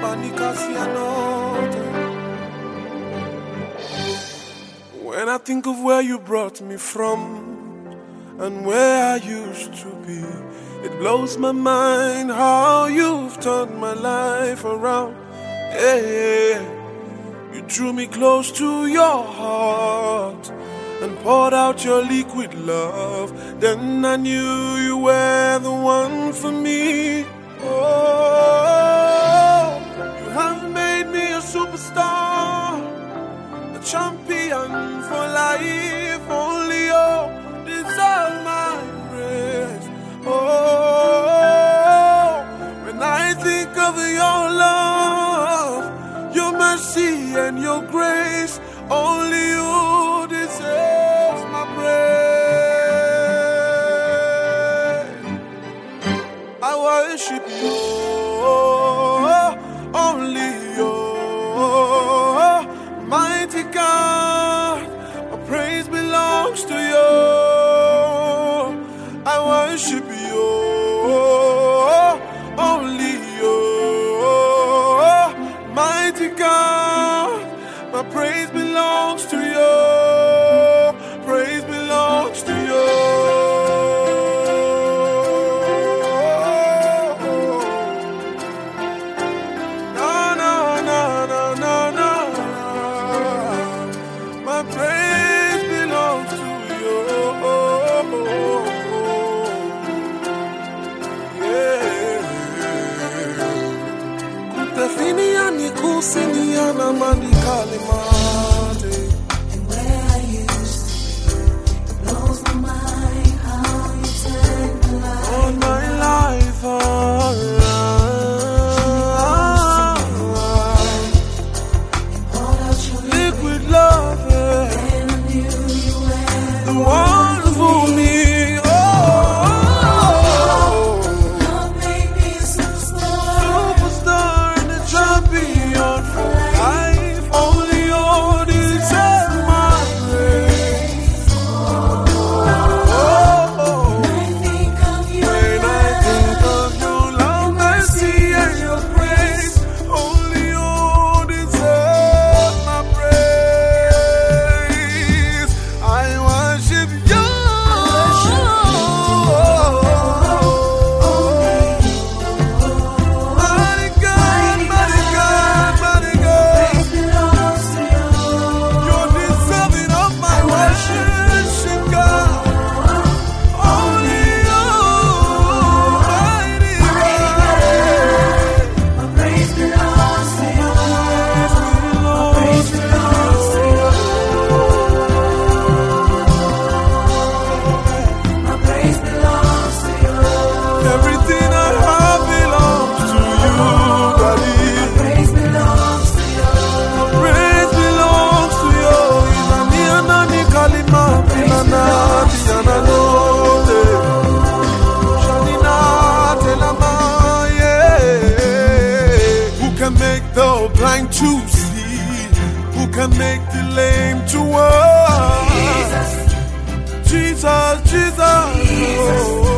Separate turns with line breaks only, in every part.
panika sianote. When I think of where you brought me from and where I used to be, it blows my mind how you've turned my life around. Yeah, you drew me close to your heart and poured out your liquid love. Then I knew you were the one for me. Oh, superstar, a champion for life. Only you deserve my praise. Oh, when I think of your love, your mercy and your grace, only you deserve my praise. I worship you, only you, I worship Yeah. Kutafinia ni kusinia na mandikali mate. The blind to see? Who can make the lame to walk? Jesus, Jesus. Oh.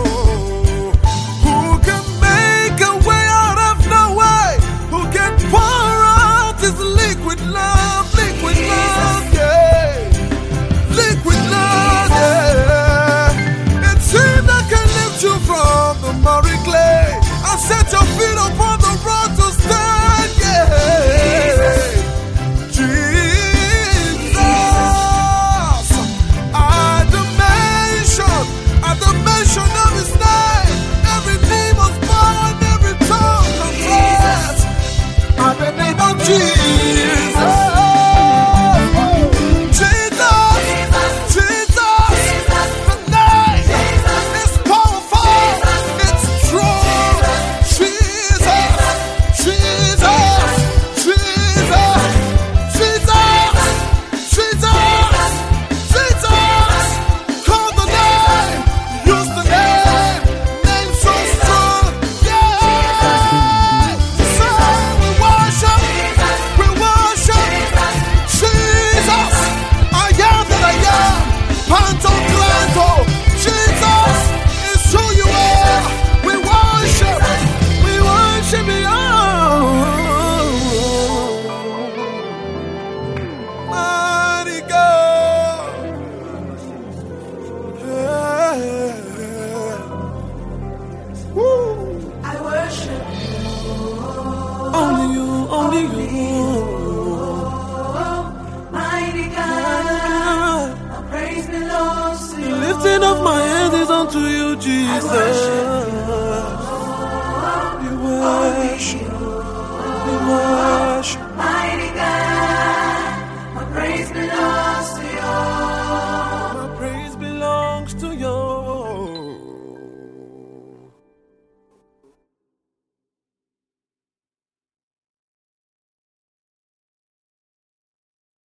a beber da. only you. Mighty God, I praise the Lord. Lifting up my hands is unto you, Jesus. I worship you. Oh, worship. We.